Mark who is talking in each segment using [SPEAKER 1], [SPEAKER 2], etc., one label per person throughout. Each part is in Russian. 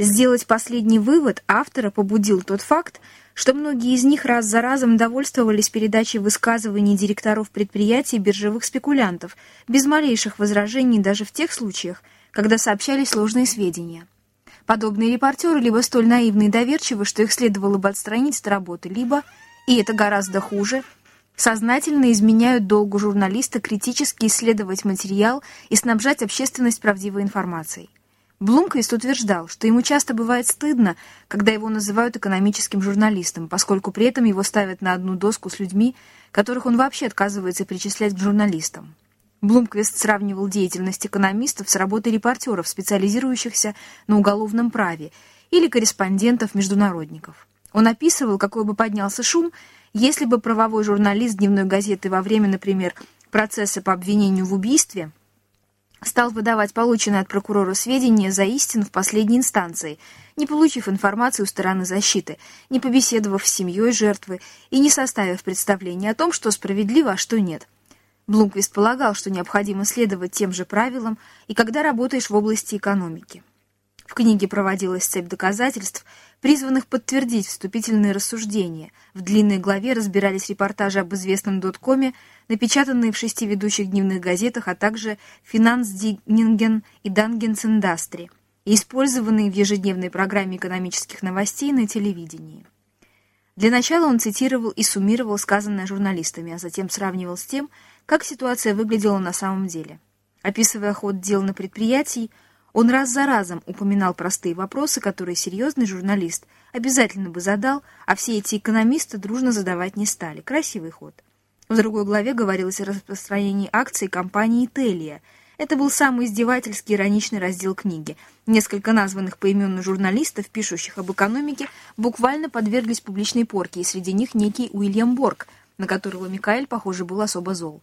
[SPEAKER 1] Сделать последний вывод автора побудил тот факт, что многие из них раз за разом довольствовались передачей высказываний директоров предприятий биржевых спекулянтов, без малейших возражений даже в тех случаях, когда сообщались ложные сведения. Подобные репортеры либо столь наивны и доверчивы, что их следовало бы отстранить от работы, либо, и это гораздо хуже, сознательно изменяют долгу журналиста критически исследовать материал и снабжать общественность правдивой информацией. Блумквист утверждал, что ему часто бывает стыдно, когда его называют экономическим журналистом, поскольку при этом его ставят на одну доску с людьми, которых он вообще отказывается причислять к журналистам. Блумквист сравнивал деятельность экономистов с работой репортеров, специализирующихся на уголовном праве, или корреспондентов-международников. Он описывал, какой бы поднялся шум, если бы правовой журналист дневной газеты во время, например, процесса по обвинению в убийстве – стал выдавать полученные от прокурора сведения за истину в последней инстанции, не получив информацию у стороны защиты, не побеседовав с семьей жертвы и не составив представления о том, что справедливо, а что нет. Блумквист полагал, что необходимо следовать тем же правилам и когда работаешь в области экономики. В книге проводилась цепь доказательств, призванных подтвердить вступительные рассуждения. В длинной главе разбирались репортажи об известном доткоме, напечатанные в шести ведущих дневных газетах, а также «Финансдинген» и «Дангенс Индастри», использованные в ежедневной программе экономических новостей на телевидении. Для начала он цитировал и суммировал сказанное журналистами, а затем сравнивал с тем, как ситуация выглядела на самом деле. Описывая ход дел на предприятии, он раз за разом упоминал простые вопросы, которые серьезный журналист обязательно бы задал, а все эти экономисты дружно задавать не стали. Красивый ход. В другой главе говорилось о распространении акций компании «Телия». Это был самый издевательский ироничный раздел книги. Несколько названных поименно журналистов, пишущих об экономике, буквально подверглись публичной порке, и среди них некий Уильям Борг, на которого Микаэль, похоже, был особо зол.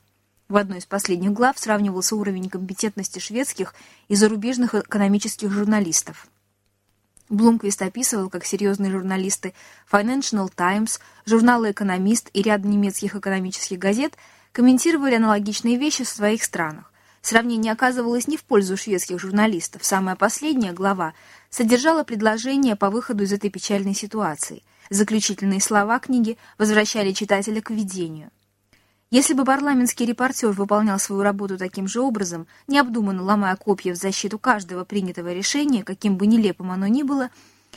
[SPEAKER 1] В одной из последних глав сравнивался уровень компетентности шведских и зарубежных экономических журналистов. Блумквист описывал, как серьезные журналисты Financial Times, журнала «Экономист» и ряд немецких экономических газет комментировали аналогичные вещи в своих странах. Сравнение оказывалось не в пользу шведских журналистов. Самая последняя глава содержала предложение по выходу из этой печальной ситуации. Заключительные слова книги возвращали читателя к видению. Если бы парламентский репортер выполнял свою работу таким же образом, необдуманно ломая копья в защиту каждого принятого решения, каким бы нелепым оно ни было,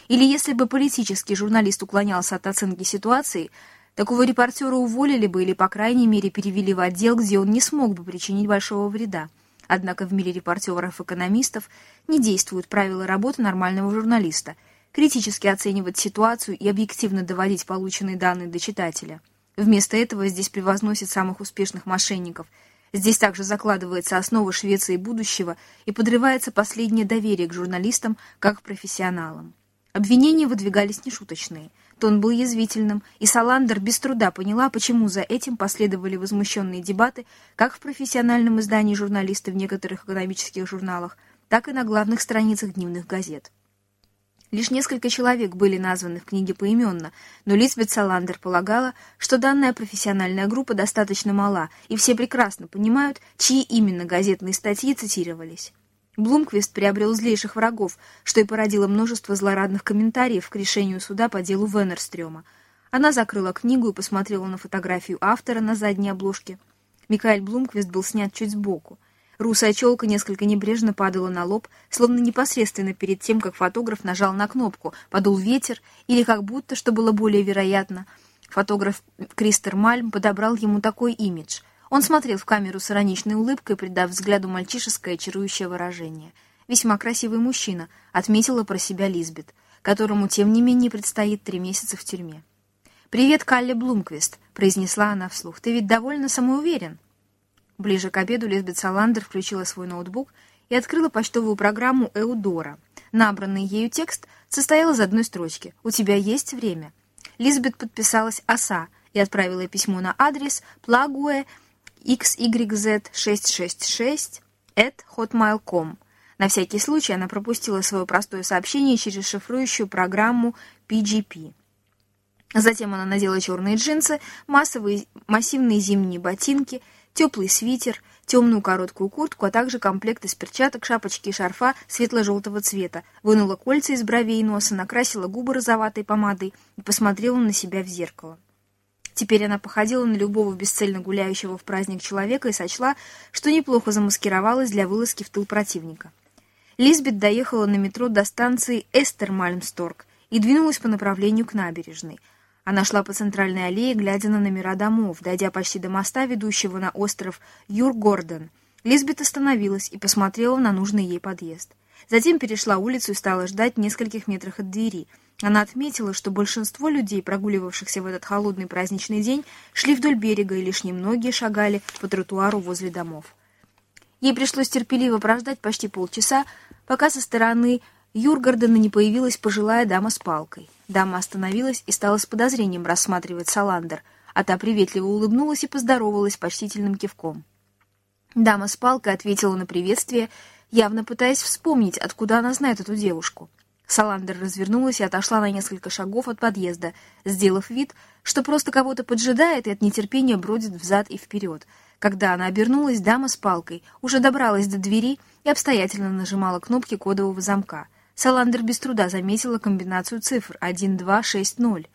[SPEAKER 1] или если бы политический журналист уклонялся от оценки ситуации, такого репортера уволили бы или, по крайней мере, перевели в отдел, где он не смог бы причинить большого вреда. Однако в мире репортеров-экономистов не действуют правила работы нормального журналиста – критически оценивать ситуацию и объективно доводить полученные данные до читателя – Вместо этого здесь превозносят самых успешных мошенников. Здесь также закладывается основа Швеции будущего и подрывается последнее доверие к журналистам как к профессионалам. Обвинения выдвигались нешуточные. Тон был язвительным, и Саландер без труда поняла, почему за этим последовали возмущенные дебаты как в профессиональном издании журналисты в некоторых экономических журналах, так и на главных страницах дневных газет. Лишь несколько человек были названы в книге поименно, но Лизбет Саландер полагала, что данная профессиональная группа достаточно мала, и все прекрасно понимают, чьи именно газетные статьи цитировались. Блумквист приобрел злейших врагов, что и породило множество злорадных комментариев к решению суда по делу Веннерстрёма. Она закрыла книгу и посмотрела на фотографию автора на задней обложке. Микаэль Блумквист был снят чуть сбоку. Русая челка несколько небрежно падала на лоб, словно непосредственно перед тем, как фотограф нажал на кнопку, подул ветер, или как будто, что было более вероятно, фотограф Кристер Мальм подобрал ему такой имидж. Он смотрел в камеру с ироничной улыбкой, придав взгляду мальчишеское чарующее выражение. «Весьма красивый мужчина», — отметила про себя Лизбет, которому, тем не менее, предстоит три месяца в тюрьме. «Привет, Калли Блумквист», — произнесла она вслух. «Ты ведь довольно самоуверен?» Ближе к обеду Лизбет Саландер включила свой ноутбук и открыла почтовую программу «Эудора». Набранный ею текст состоял из одной строчки «У тебя есть время». Лизбет подписалась «Оса» и отправила письмо на адрес plague xyz666 at hotmail.com. На всякий случай она пропустила свое простое сообщение через шифрующую программу PGP. Затем она надела черные джинсы, массовые, массивные зимние ботинки – теплый свитер, темную короткую куртку, а также комплект из перчаток, шапочки и шарфа светло-желтого цвета, вынула кольца из бровей и носа, накрасила губы розоватой помадой и посмотрела на себя в зеркало. Теперь она походила на любого бесцельно гуляющего в праздник человека и сочла, что неплохо замаскировалась для вылазки в тыл противника. Лизбет доехала на метро до станции Эстермальмсторг и двинулась по направлению к набережной. Она шла по центральной аллее, глядя на номера домов, дойдя почти до моста, ведущего на остров Юргорден. Лизбет остановилась и посмотрела на нужный ей подъезд. Затем перешла улицу и стала ждать в нескольких метрах от двери. Она отметила, что большинство людей, прогуливавшихся в этот холодный праздничный день, шли вдоль берега, и лишь немногие шагали по тротуару возле домов. Ей пришлось терпеливо прождать почти полчаса, пока со стороны Юргардена не появилась пожилая дама с палкой. Дама остановилась и стала с подозрением рассматривать Саландер, а та приветливо улыбнулась и поздоровалась почтительным кивком. Дама с палкой ответила на приветствие, явно пытаясь вспомнить, откуда она знает эту девушку. Саландер развернулась и отошла на несколько шагов от подъезда, сделав вид, что просто кого-то поджидает и от нетерпения бродит взад и вперед — когда она обернулась, дама с палкой уже добралась до двери и обстоятельно нажимала кнопки кодового замка. Саландер без труда заметила комбинацию цифр 1260.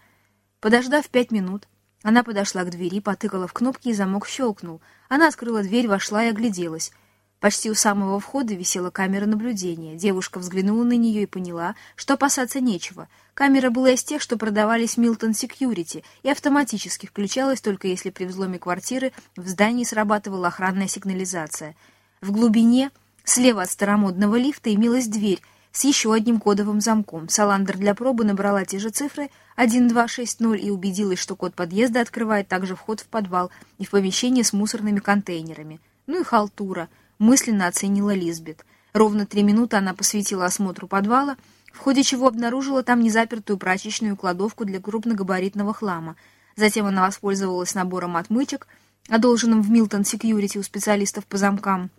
[SPEAKER 1] Подождав пять минут, она подошла к двери, потыкала в кнопки, и замок щелкнул. Она открыла дверь, вошла и огляделась. Почти у самого входа висела камера наблюдения. Девушка взглянула на нее и поняла, что опасаться нечего. Камера была из тех, что продавались Milton Security, и автоматически включалась только если при взломе квартиры в здании срабатывала охранная сигнализация. В глубине, слева от старомодного лифта, имелась дверь с еще одним кодовым замком. Саландер для пробы набрала те же цифры 1260 и убедилась, что код подъезда открывает также вход в подвал и в помещение с мусорными контейнерами. Ну и халтура — мысленно оценила Лизбет. Ровно три минуты она посвятила осмотру подвала, в ходе чего обнаружила там незапертую прачечную кладовку для крупногабаритного хлама. Затем она воспользовалась набором отмычек, одолженным в Милтон Секьюрити у специалистов по замкам,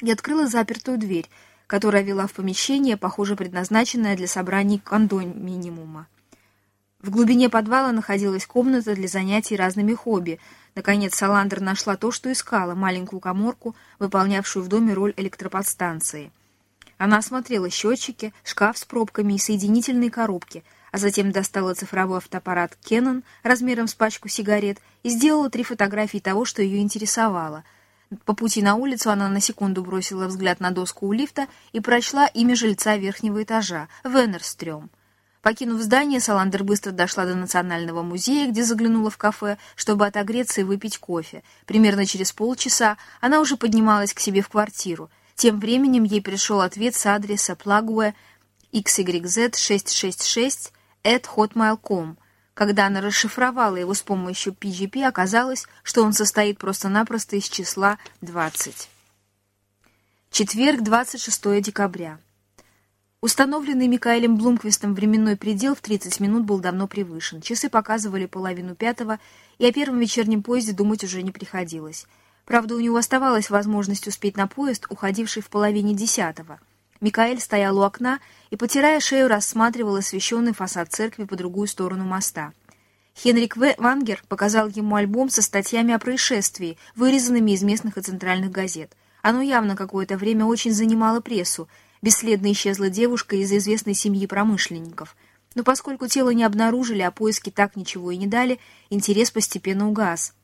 [SPEAKER 1] и открыла запертую дверь, которая вела в помещение, похоже, предназначенное для собраний кондоминиума. В глубине подвала находилась комната для занятий разными хобби. Наконец Саландер нашла то, что искала, маленькую коморку, выполнявшую в доме роль электроподстанции. Она осмотрела счетчики, шкаф с пробками и соединительные коробки, а затем достала цифровой автоаппарат Canon размером с пачку сигарет и сделала три фотографии того, что ее интересовало. По пути на улицу она на секунду бросила взгляд на доску у лифта и прочла имя жильца верхнего этажа — Венерстрём. Покинув здание, Саландер быстро дошла до Национального музея, где заглянула в кафе, чтобы отогреться и выпить кофе. Примерно через полчаса она уже поднималась к себе в квартиру. Тем временем ей пришел ответ с адреса plague xyz666 at hotmail.com. Когда она расшифровала его с помощью PGP, оказалось, что он состоит просто-напросто из числа 20. Четверг, 26 декабря. Установленный Микаэлем Блумквистом временной предел в 30 минут был давно превышен. Часы показывали половину пятого, и о первом вечернем поезде думать уже не приходилось. Правда, у него оставалась возможность успеть на поезд, уходивший в половине десятого. Микаэль стоял у окна и, потирая шею, рассматривал освещенный фасад церкви по другую сторону моста. Хенрик в. Вангер показал ему альбом со статьями о происшествии, вырезанными из местных и центральных газет. Оно явно какое-то время очень занимало прессу, Бесследно исчезла девушка из известной семьи промышленников. Но поскольку тело не обнаружили, а поиски так ничего и не дали, интерес постепенно угас.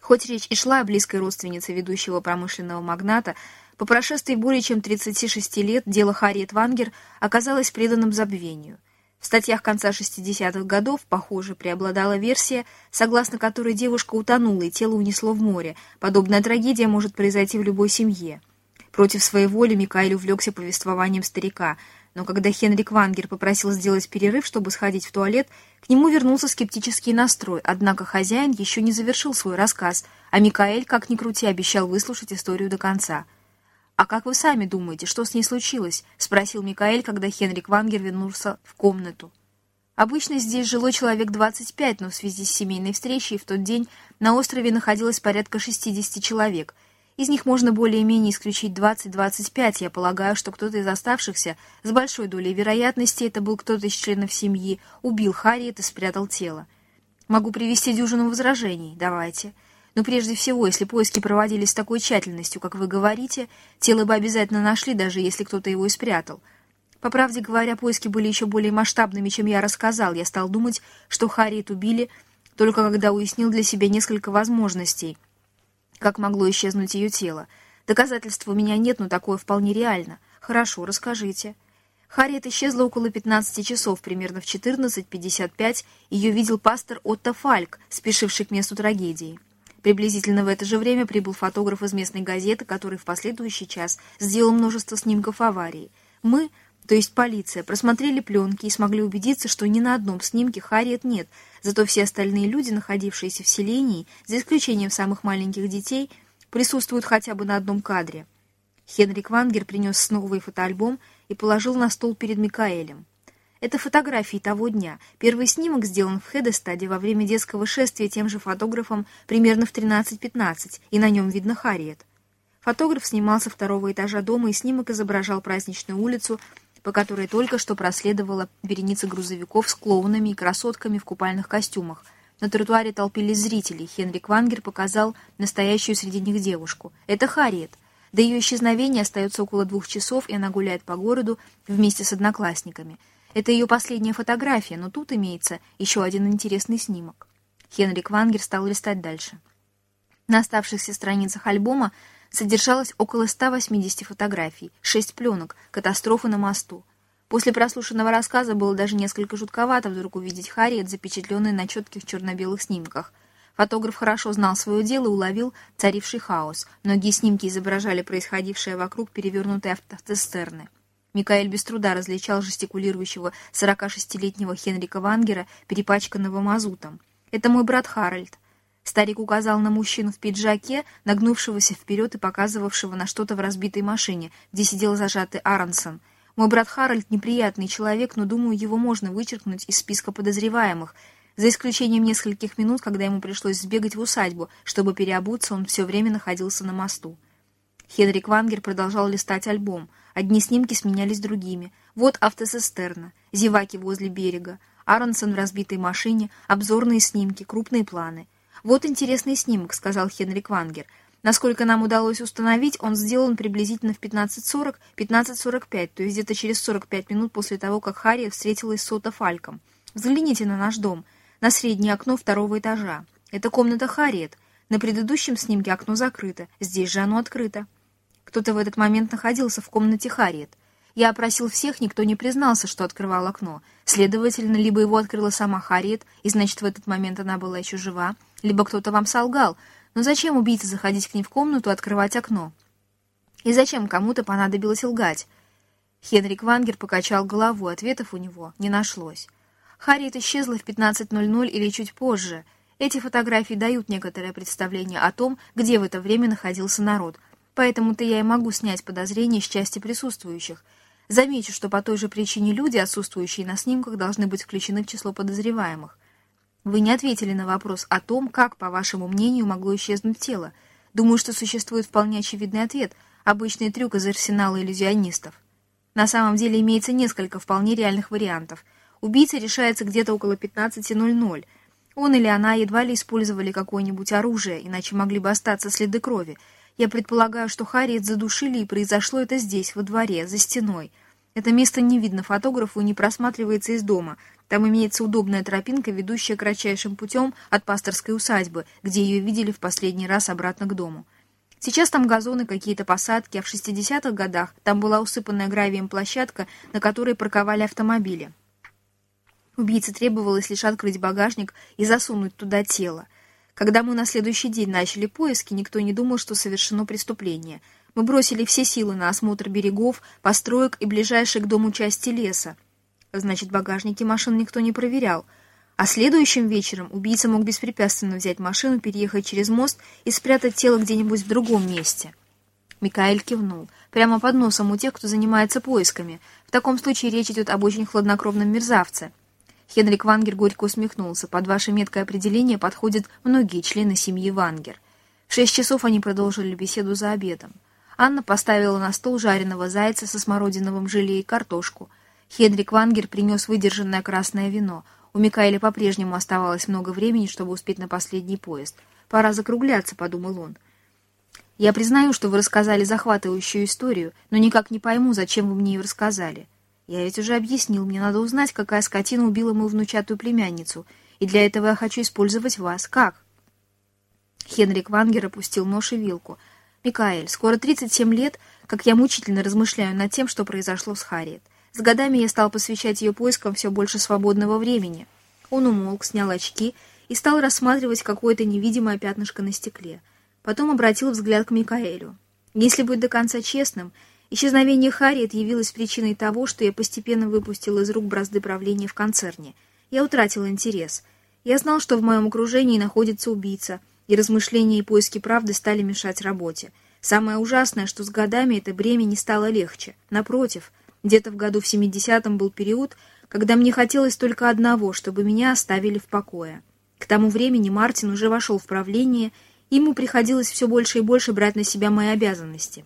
[SPEAKER 1] Хоть речь и шла о близкой родственнице ведущего промышленного магната, по прошествии более чем 36 лет дело Харриет Вангер оказалось преданным забвению. В статьях конца 60-х годов, похоже, преобладала версия, согласно которой девушка утонула и тело унесло в море. Подобная трагедия может произойти в любой семье. Против своей воли Микаэль увлекся повествованием старика, но когда Хенрик Вангер попросил сделать перерыв, чтобы сходить в туалет, к нему вернулся скептический настрой, однако хозяин еще не завершил свой рассказ, а Микаэль, как ни крути, обещал выслушать историю до конца. «А как вы сами думаете, что с ней случилось?» — спросил Микаэль, когда Хенрик Вангер вернулся в комнату. Обычно здесь жило человек 25, но в связи с семейной встречей в тот день на острове находилось порядка 60 человек — из них можно более-менее исключить 20-25. Я полагаю, что кто-то из оставшихся, с большой долей вероятности, это был кто-то из членов семьи, убил Харриет и спрятал тело. Могу привести дюжину возражений. Давайте. Но прежде всего, если поиски проводились с такой тщательностью, как вы говорите, тело бы обязательно нашли, даже если кто-то его и спрятал. По правде говоря, поиски были еще более масштабными, чем я рассказал. Я стал думать, что Харриет убили, только когда уяснил для себя несколько возможностей, как могло исчезнуть ее тело. Доказательств у меня нет, но такое вполне реально. Хорошо, расскажите. Харриет исчезла около 15 часов, примерно в 14.55 ее видел пастор Отто Фальк, спешивший к месту трагедии. Приблизительно в это же время прибыл фотограф из местной газеты, который в последующий час сделал множество снимков аварии. Мы, то есть полиция, просмотрели пленки и смогли убедиться, что ни на одном снимке Харриет нет, зато все остальные люди, находившиеся в селении, за исключением самых маленьких детей, присутствуют хотя бы на одном кадре. Хенрик Вангер принес новый фотоальбом и положил на стол перед Микаэлем. Это фотографии того дня. Первый снимок сделан в Хедестаде во время детского шествия тем же фотографом примерно в 13.15, и на нем видно Харриет. Фотограф снимался второго этажа дома, и снимок изображал праздничную улицу, по которой только что проследовала вереница грузовиков с клоунами и красотками в купальных костюмах. На тротуаре толпились зрители. Хенрик Вангер показал настоящую среди них девушку. Это Харриет. До ее исчезновения остается около двух часов, и она гуляет по городу вместе с одноклассниками. Это ее последняя фотография, но тут имеется еще один интересный снимок. Хенрик Вангер стал листать дальше. На оставшихся страницах альбома содержалось около 180 фотографий, 6 пленок, катастрофы на мосту. После прослушанного рассказа было даже несколько жутковато вдруг увидеть Харриет, запечатленной на четких черно-белых снимках. Фотограф хорошо знал свое дело и уловил царивший хаос. Многие снимки изображали происходившее вокруг перевернутой автоцистерны. Микаэль без труда различал жестикулирующего 46-летнего Хенрика Вангера, перепачканного мазутом. «Это мой брат Харальд», Старик указал на мужчину в пиджаке, нагнувшегося вперед и показывавшего на что-то в разбитой машине, где сидел зажатый Аронсон. Мой брат Харальд неприятный человек, но, думаю, его можно вычеркнуть из списка подозреваемых. За исключением нескольких минут, когда ему пришлось сбегать в усадьбу, чтобы переобуться, он все время находился на мосту. Хенрик Вангер продолжал листать альбом. Одни снимки сменялись другими. Вот автоцистерна, зеваки возле берега, Аронсон в разбитой машине, обзорные снимки, крупные планы — «Вот интересный снимок», — сказал Хенрик Вангер. «Насколько нам удалось установить, он сделан приблизительно в 15.40-15.45, то есть где-то через 45 минут после того, как Харри встретилась с Сота Фальком. Взгляните на наш дом, на среднее окно второго этажа. Это комната Харриет. На предыдущем снимке окно закрыто, здесь же оно открыто». Кто-то в этот момент находился в комнате Харриет. Я опросил всех, никто не признался, что открывал окно. Следовательно, либо его открыла сама Харриет, и значит, в этот момент она была еще жива, либо кто-то вам солгал. Но зачем убийце заходить к ней в комнату и открывать окно? И зачем кому-то понадобилось лгать? Хенрик Вангер покачал головой, ответов у него не нашлось. Харриет исчезла в 15.00 или чуть позже. Эти фотографии дают некоторое представление о том, где в это время находился народ. Поэтому-то я и могу снять подозрения с части присутствующих. Замечу, что по той же причине люди, отсутствующие на снимках, должны быть включены в число подозреваемых. Вы не ответили на вопрос о том, как, по вашему мнению, могло исчезнуть тело. Думаю, что существует вполне очевидный ответ – обычный трюк из арсенала иллюзионистов. На самом деле имеется несколько вполне реальных вариантов. Убийца решается где-то около 15.00. Он или она едва ли использовали какое-нибудь оружие, иначе могли бы остаться следы крови. Я предполагаю, что Харриет задушили, и произошло это здесь, во дворе, за стеной. Это место не видно фотографу и не просматривается из дома – там имеется удобная тропинка, ведущая кратчайшим путем от пасторской усадьбы, где ее видели в последний раз обратно к дому. Сейчас там газоны, какие-то посадки, а в 60-х годах там была усыпанная гравием площадка, на которой парковали автомобили. Убийце требовалось лишь открыть багажник и засунуть туда тело. Когда мы на следующий день начали поиски, никто не думал, что совершено преступление. Мы бросили все силы на осмотр берегов, построек и ближайшей к дому части леса, Значит, багажники машин никто не проверял. А следующим вечером убийца мог беспрепятственно взять машину, переехать через мост и спрятать тело где-нибудь в другом месте. Микаэль кивнул. Прямо под носом у тех, кто занимается поисками. В таком случае речь идет об очень хладнокровном мерзавце. Хенрик Вангер горько усмехнулся. Под ваше меткое определение подходят многие члены семьи Вангер. В шесть часов они продолжили беседу за обедом. Анна поставила на стол жареного зайца со смородиновым желе и картошку. Хенрик Вангер принес выдержанное красное вино. У Микаэля по-прежнему оставалось много времени, чтобы успеть на последний поезд. пора закругляться», — подумал он. «Я признаю, что вы рассказали захватывающую историю, но никак не пойму, зачем вы мне ее рассказали. Я ведь уже объяснил, мне надо узнать, какая скотина убила мою внучатую племянницу, и для этого я хочу использовать вас. Как?» Хенрик Вангер опустил нож и вилку. «Микаэль, скоро 37 лет, как я мучительно размышляю над тем, что произошло с Харриет. С годами я стал посвящать ее поискам все больше свободного времени». Он умолк, снял очки и стал рассматривать какое-то невидимое пятнышко на стекле. Потом обратил взгляд к Микаэлю. Если быть до конца честным, исчезновение Харриет явилось причиной того, что я постепенно выпустил из рук бразды правления в концерне. Я утратил интерес. Я знал, что в моем окружении находится убийца, и размышления и поиски правды стали мешать работе. Самое ужасное, что с годами это бремя не стало легче. Напротив, где-то в году в 70-м был период, когда мне хотелось только одного, чтобы меня оставили в покое. К тому времени Мартин уже вошел в правление, и ему приходилось все больше и больше брать на себя мои обязанности.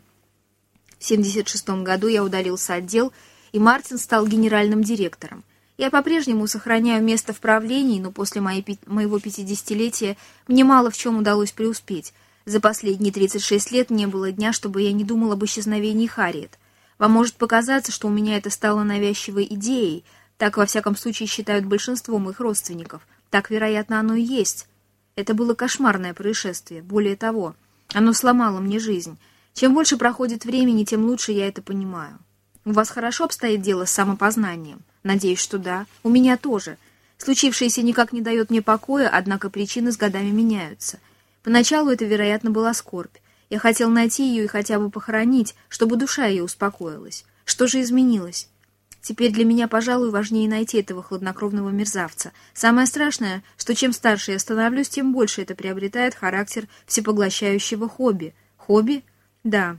[SPEAKER 1] В 76 году я удалился отдел, и Мартин стал генеральным директором. Я по-прежнему сохраняю место в правлении, но после моего 50-летия мне мало в чем удалось преуспеть. За последние 36 лет не было дня, чтобы я не думал об исчезновении Харриет. Вам может показаться, что у меня это стало навязчивой идеей, так, во всяком случае, считают большинство моих родственников. Так, вероятно, оно и есть. Это было кошмарное происшествие. Более того, оно сломало мне жизнь. Чем больше проходит времени, тем лучше я это понимаю. У вас хорошо обстоит дело с самопознанием? Надеюсь, что да. У меня тоже. Случившееся никак не дает мне покоя, однако причины с годами меняются. Поначалу это, вероятно, была скорбь. Я хотел найти ее и хотя бы похоронить, чтобы душа ее успокоилась. Что же изменилось? Теперь для меня, пожалуй, важнее найти этого хладнокровного мерзавца. Самое страшное, что чем старше я становлюсь, тем больше это приобретает характер всепоглощающего хобби. Хобби? Да.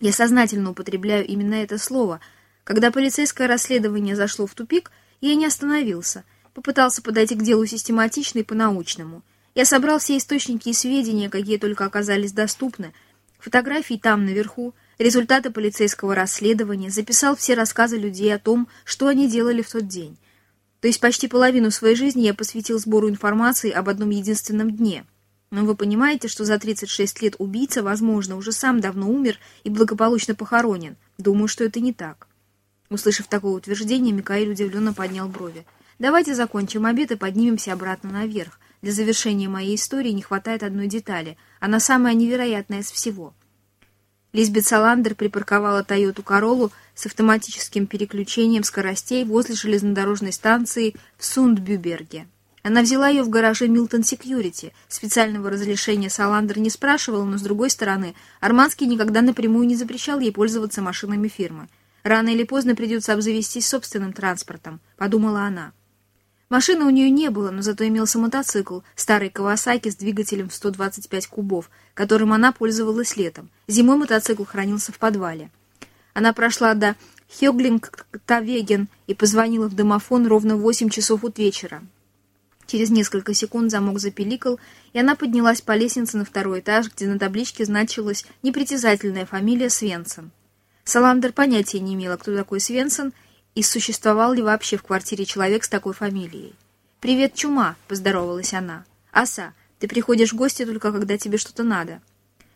[SPEAKER 1] Я сознательно употребляю именно это слово. Когда полицейское расследование зашло в тупик, я не остановился. Попытался подойти к делу систематично и по-научному. Я собрал все источники и сведения, какие только оказались доступны. Фотографии там, наверху, результаты полицейского расследования, записал все рассказы людей о том, что они делали в тот день. То есть почти половину своей жизни я посвятил сбору информации об одном единственном дне. Но вы понимаете, что за 36 лет убийца, возможно, уже сам давно умер и благополучно похоронен. Думаю, что это не так. Услышав такое утверждение, Микаэль удивленно поднял брови. «Давайте закончим обед и поднимемся обратно наверх. Для завершения моей истории не хватает одной детали. Она самая невероятная из всего». Лизбет Саландер припарковала Тойоту Короллу с автоматическим переключением скоростей возле железнодорожной станции в Сундбюберге. Она взяла ее в гараже Милтон Секьюрити. Специального разрешения Саландер не спрашивала, но, с другой стороны, Арманский никогда напрямую не запрещал ей пользоваться машинами фирмы. «Рано или поздно придется обзавестись собственным транспортом», — подумала она. Машины у нее не было, но зато имелся мотоцикл, старый Кавасаки с двигателем в 125 кубов, которым она пользовалась летом. Зимой мотоцикл хранился в подвале. Она прошла до Хёглинг-Тавеген и позвонила в домофон ровно в 8 часов от вечера. Через несколько секунд замок запеликал, и она поднялась по лестнице на второй этаж, где на табличке значилась непритязательная фамилия Свенсон. Саландер понятия не имела, кто такой Свенсон, и существовал ли вообще в квартире человек с такой фамилией. «Привет, чума!» — поздоровалась она. «Аса, ты приходишь в гости только когда тебе что-то надо».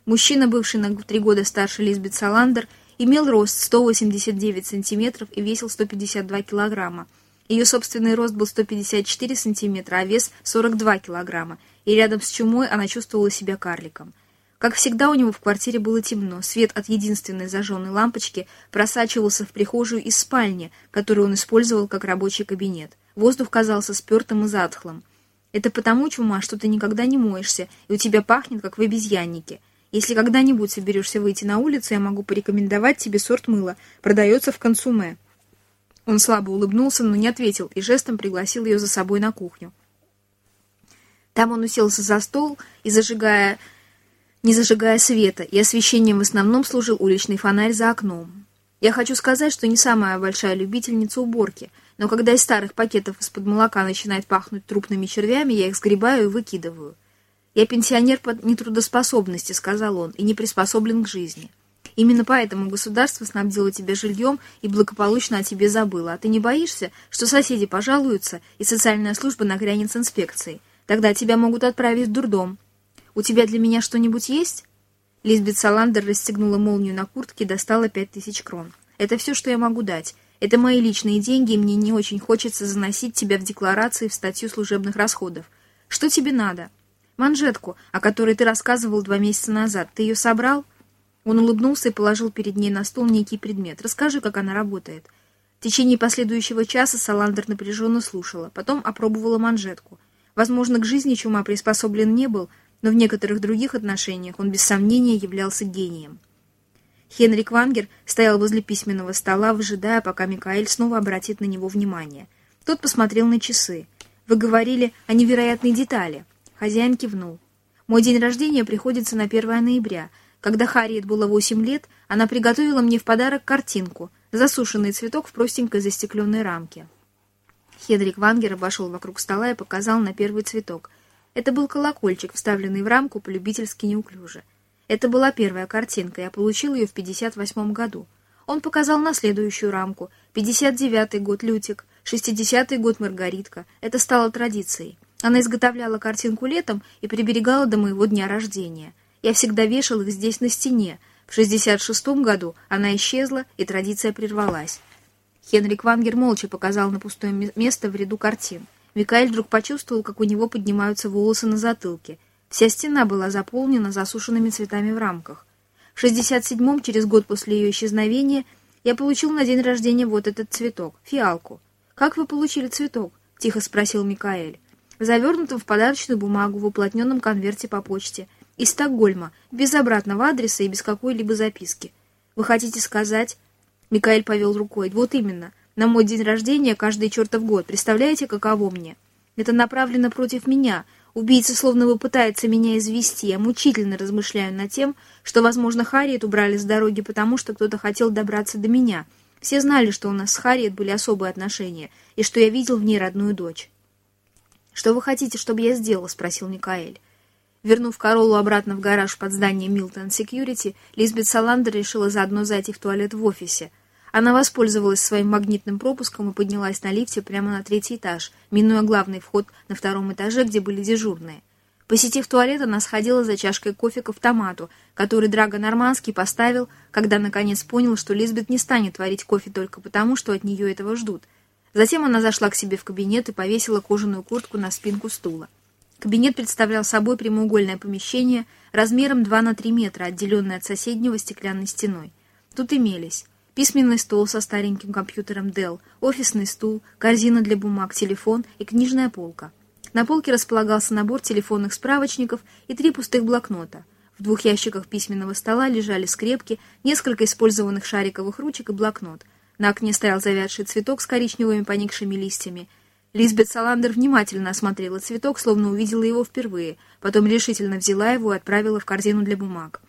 [SPEAKER 1] Мужчина, бывший на три года старше Лизбет Саландер, имел рост 189 сантиметров и весил 152 килограмма. Ее собственный рост был 154 сантиметра, а вес 42 килограмма, и рядом с чумой она чувствовала себя карликом. Как всегда, у него в квартире было темно. Свет от единственной зажженной лампочки просачивался в прихожую из спальни, которую он использовал как рабочий кабинет. Воздух казался спертым и затхлым. «Это потому, Чума, что ты никогда не моешься, и у тебя пахнет, как в обезьяннике. Если когда-нибудь соберешься выйти на улицу, я могу порекомендовать тебе сорт мыла. Продается в консуме». Он слабо улыбнулся, но не ответил, и жестом пригласил ее за собой на кухню. Там он уселся за стол и, зажигая не зажигая света, и освещением в основном служил уличный фонарь за окном. Я хочу сказать, что не самая большая любительница уборки, но когда из старых пакетов из-под молока начинает пахнуть трупными червями, я их сгребаю и выкидываю. «Я пенсионер по нетрудоспособности», — сказал он, — «и не приспособлен к жизни». Именно поэтому государство снабдило тебя жильем и благополучно о тебе забыло. А ты не боишься, что соседи пожалуются, и социальная служба нагрянет с инспекцией? Тогда тебя могут отправить в дурдом. «У тебя для меня что-нибудь есть?» Лизбет Саландер расстегнула молнию на куртке и достала пять тысяч крон. «Это все, что я могу дать. Это мои личные деньги, и мне не очень хочется заносить тебя в декларации в статью служебных расходов. Что тебе надо?» «Манжетку, о которой ты рассказывал два месяца назад. Ты ее собрал?» Он улыбнулся и положил перед ней на стол некий предмет. «Расскажи, как она работает». В течение последующего часа Саландер напряженно слушала, потом опробовала манжетку. Возможно, к жизни чума приспособлен не был, но в некоторых других отношениях он без сомнения являлся гением. Хенрик Вангер стоял возле письменного стола, выжидая, пока Микаэль снова обратит на него внимание. Тот посмотрел на часы. «Вы говорили о невероятной детали». Хозяин кивнул. «Мой день рождения приходится на 1 ноября. Когда Харриет было 8 лет, она приготовила мне в подарок картинку — засушенный цветок в простенькой застекленной рамке. Хедрик Вангер обошел вокруг стола и показал на первый цветок. Это был колокольчик, вставленный в рамку полюбительски неуклюже. Это была первая картинка, я получил ее в 58 году. Он показал на следующую рамку. 59-й год Лютик, 60-й год Маргаритка. Это стало традицией. Она изготовляла картинку летом и приберегала до моего дня рождения. Я всегда вешал их здесь на стене, в 66 году она исчезла, и традиция прервалась. Хенрик Вангер молча показал на пустое место в ряду картин. Микаэль вдруг почувствовал, как у него поднимаются волосы на затылке. Вся стена была заполнена засушенными цветами в рамках. В 67-м, через год после ее исчезновения, я получил на день рождения вот этот цветок, фиалку. «Как вы получили цветок?» — тихо спросил Микаэль. Завернутым в подарочную бумагу в уплотненном конверте по почте — из Стокгольма, без обратного адреса и без какой-либо записки. Вы хотите сказать...» Микаэль повел рукой. «Вот именно. На мой день рождения каждый чертов год. Представляете, каково мне? Это направлено против меня. Убийца словно бы пытается меня извести. Я мучительно размышляю над тем, что, возможно, Харриет убрали с дороги, потому что кто-то хотел добраться до меня. Все знали, что у нас с Харриет были особые отношения, и что я видел в ней родную дочь. «Что вы хотите, чтобы я сделал?» — спросил Микаэль. Вернув Королу обратно в гараж под зданием Milton Security, Лизбет Саландер решила заодно зайти в туалет в офисе. Она воспользовалась своим магнитным пропуском и поднялась на лифте прямо на третий этаж, минуя главный вход на втором этаже, где были дежурные. Посетив туалет, она сходила за чашкой кофе к автомату, который Драго Нормандский поставил, когда наконец понял, что Лизбет не станет варить кофе только потому, что от нее этого ждут. Затем она зашла к себе в кабинет и повесила кожаную куртку на спинку стула. Кабинет представлял собой прямоугольное помещение размером 2 на 3 метра, отделенное от соседнего стеклянной стеной. Тут имелись письменный стол со стареньким компьютером Dell, офисный стул, корзина для бумаг, телефон и книжная полка. На полке располагался набор телефонных справочников и три пустых блокнота. В двух ящиках письменного стола лежали скрепки, несколько использованных шариковых ручек и блокнот. На окне стоял завядший цветок с коричневыми поникшими листьями – Лизбет Саландер внимательно осмотрела цветок, словно увидела его впервые, потом решительно взяла его и отправила в корзину для бумаг.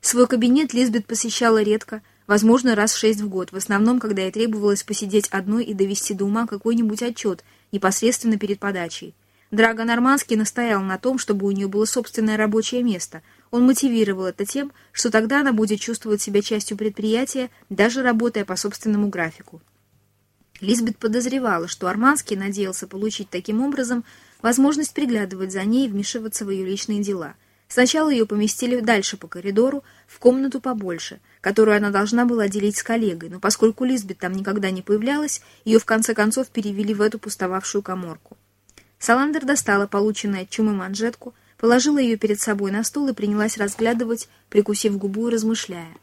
[SPEAKER 1] Свой кабинет Лизбет посещала редко, возможно, раз в шесть в год, в основном, когда ей требовалось посидеть одной и довести до ума какой-нибудь отчет, непосредственно перед подачей. Драго Нормандский настоял на том, чтобы у нее было собственное рабочее место. Он мотивировал это тем, что тогда она будет чувствовать себя частью предприятия, даже работая по собственному графику. Лизбет подозревала, что Арманский надеялся получить таким образом возможность приглядывать за ней и вмешиваться в ее личные дела. Сначала ее поместили дальше по коридору, в комнату побольше, которую она должна была делить с коллегой, но поскольку Лизбет там никогда не появлялась, ее в конце концов перевели в эту пустовавшую коморку. Саландер достала полученную от чумы манжетку, положила ее перед собой на стул и принялась разглядывать, прикусив губу и размышляя.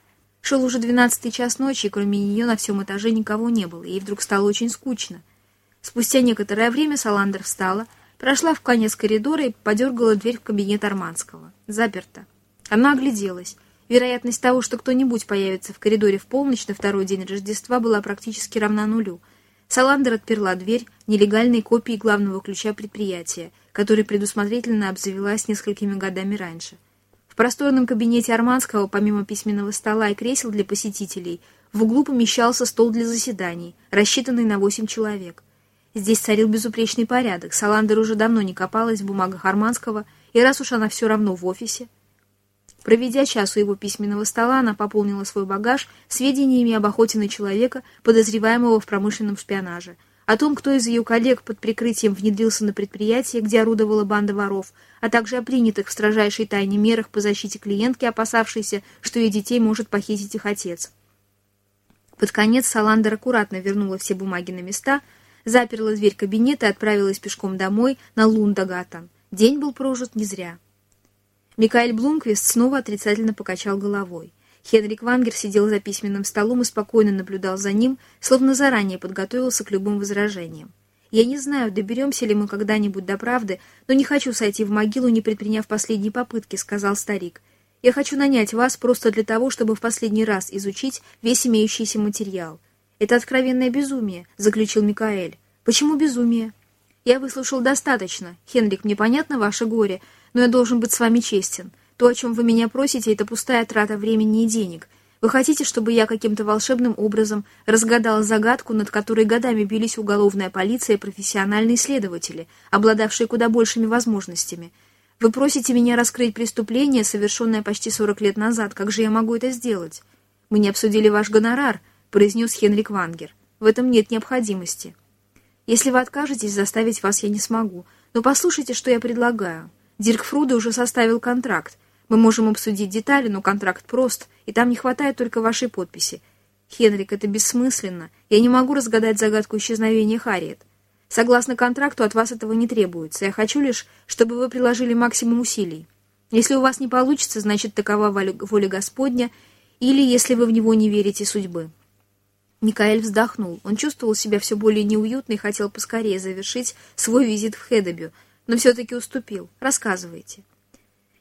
[SPEAKER 1] Шел уже двенадцатый час ночи, и кроме нее на всем этаже никого не было, и ей вдруг стало очень скучно. Спустя некоторое время Саландер встала, прошла в конец коридора и подергала дверь в кабинет Арманского. Заперта. Она огляделась. Вероятность того, что кто-нибудь появится в коридоре в полночь на второй день Рождества, была практически равна нулю. Саландер отперла дверь нелегальной копией главного ключа предприятия, который предусмотрительно обзавелась несколькими годами раньше. В просторном кабинете Арманского, помимо письменного стола и кресел для посетителей, в углу помещался стол для заседаний, рассчитанный на восемь человек. Здесь царил безупречный порядок. Саландер уже давно не копалась в бумагах Арманского, и раз уж она все равно в офисе... Проведя час у его письменного стола, она пополнила свой багаж сведениями об охоте на человека, подозреваемого в промышленном шпионаже. О том, кто из ее коллег под прикрытием внедрился на предприятие, где орудовала банда воров, а также о принятых в строжайшей тайне мерах по защите клиентки, опасавшейся, что ее детей может похитить их отец. Под конец Саландер аккуратно вернула все бумаги на места, заперла дверь кабинета и отправилась пешком домой на Лундагатан. День был прожит не зря. Микаэль Блумквист снова отрицательно покачал головой. Хенрик Вангер сидел за письменным столом и спокойно наблюдал за ним, словно заранее подготовился к любым возражениям. Я не знаю, доберемся ли мы когда-нибудь до правды, но не хочу сойти в могилу, не предприняв последней попытки, — сказал старик. Я хочу нанять вас просто для того, чтобы в последний раз изучить весь имеющийся материал. Это откровенное безумие, — заключил Микаэль. Почему безумие? Я выслушал достаточно. Хенрик, мне понятно ваше горе, но я должен быть с вами честен. То, о чем вы меня просите, это пустая трата времени и денег. Вы хотите, чтобы я каким-то волшебным образом разгадал загадку, над которой годами бились уголовная полиция и профессиональные следователи, обладавшие куда большими возможностями? Вы просите меня раскрыть преступление, совершенное почти 40 лет назад. Как же я могу это сделать? Мы не обсудили ваш гонорар, произнес Хенрик Вангер. В этом нет необходимости. Если вы откажетесь, заставить вас я не смогу. Но послушайте, что я предлагаю. Дирк Фруда уже составил контракт. Мы можем обсудить детали, но контракт прост, и там не хватает только вашей подписи. Хенрик, это бессмысленно. Я не могу разгадать загадку исчезновения Харриет. Согласно контракту, от вас этого не требуется. Я хочу лишь, чтобы вы приложили максимум усилий. Если у вас не получится, значит, такова воля Господня, или, если вы в него не верите, судьбы. Микаэль вздохнул. Он чувствовал себя все более неуютно и хотел поскорее завершить свой визит в Хедебю, но все-таки уступил. Рассказывайте.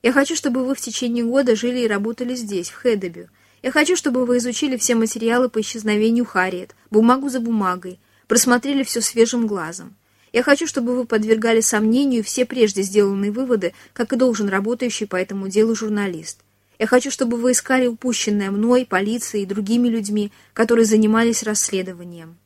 [SPEAKER 1] Я хочу, чтобы вы в течение года жили и работали здесь, в Хедебю. Я хочу, чтобы вы изучили все материалы по исчезновению Харриет, бумагу за бумагой, просмотрели все свежим глазом. Я хочу, чтобы вы подвергали сомнению все прежде сделанные выводы, как и должен работающий по этому делу журналист. Я хочу, чтобы вы искали упущенное мной, полицией и другими людьми, которые занимались расследованием.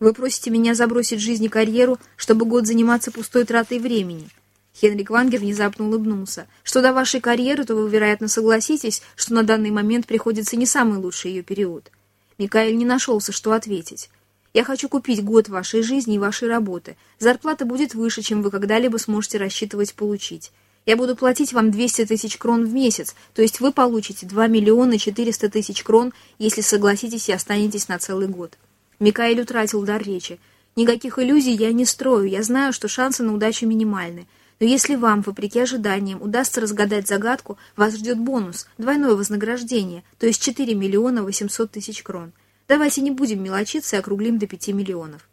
[SPEAKER 1] Вы просите меня забросить жизнь и карьеру, чтобы год заниматься пустой тратой времени – Хенрик Вангер внезапно улыбнулся. «Что до вашей карьеры, то вы, вероятно, согласитесь, что на данный момент приходится не самый лучший ее период». Микаэль не нашелся, что ответить. «Я хочу купить год вашей жизни и вашей работы. Зарплата будет выше, чем вы когда-либо сможете рассчитывать получить. Я буду платить вам 200 тысяч крон в месяц, то есть вы получите 2 миллиона 400 тысяч крон, если согласитесь и останетесь на целый год». Микаэль утратил дар речи. «Никаких иллюзий я не строю, я знаю, что шансы на удачу минимальны». Но если вам, вопреки ожиданиям, удастся разгадать загадку, вас ждет бонус, двойное вознаграждение, то есть 4 миллиона 800 тысяч крон. Давайте не будем мелочиться и округлим до 5 миллионов.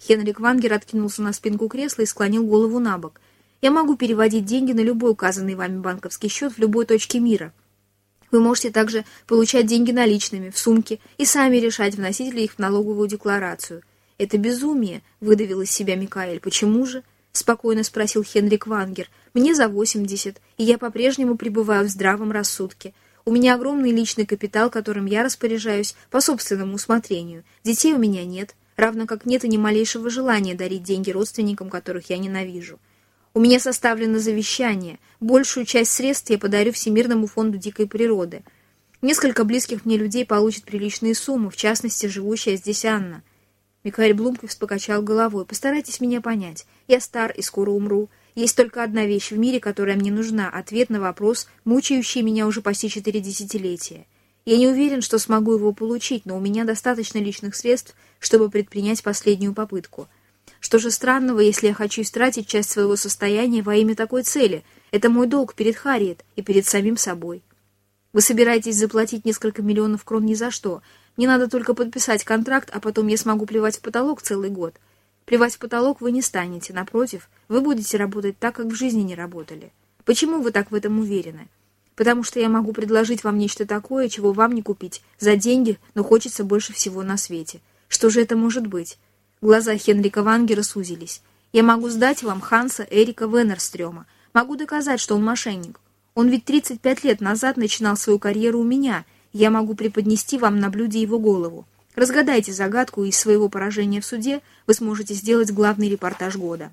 [SPEAKER 1] Хенрик Вангер откинулся на спинку кресла и склонил голову на бок. Я могу переводить деньги на любой указанный вами банковский счет в любой точке мира. Вы можете также получать деньги наличными, в сумке, и сами решать, вносить ли их в налоговую декларацию. Это безумие, выдавил из себя Микаэль. Почему же? — спокойно спросил Хенрик Вангер. «Мне за восемьдесят, и я по-прежнему пребываю в здравом рассудке. У меня огромный личный капитал, которым я распоряжаюсь по собственному усмотрению. Детей у меня нет, равно как нет и ни малейшего желания дарить деньги родственникам, которых я ненавижу. У меня составлено завещание. Большую часть средств я подарю Всемирному фонду дикой природы. Несколько близких мне людей получат приличные суммы, в частности, живущая здесь Анна». Микаэль Блумквист покачал головой. «Постарайтесь меня понять. Я стар и скоро умру. Есть только одна вещь в мире, которая мне нужна. Ответ на вопрос, мучающий меня уже почти четыре десятилетия. Я не уверен, что смогу его получить, но у меня достаточно личных средств, чтобы предпринять последнюю попытку. Что же странного, если я хочу истратить часть своего состояния во имя такой цели? Это мой долг перед Харриет и перед самим собой. Вы собираетесь заплатить несколько миллионов крон ни за что — мне надо только подписать контракт, а потом я смогу плевать в потолок целый год. Плевать в потолок вы не станете, напротив, вы будете работать так, как в жизни не работали. Почему вы так в этом уверены? Потому что я могу предложить вам нечто такое, чего вам не купить, за деньги, но хочется больше всего на свете. Что же это может быть? Глаза Хенрика Вангера сузились. Я могу сдать вам Ханса Эрика Веннерстрёма. Могу доказать, что он мошенник. Он ведь 35 лет назад начинал свою карьеру у меня, я могу преподнести вам на блюде его голову. Разгадайте загадку, и из своего поражения в суде вы сможете сделать главный репортаж года.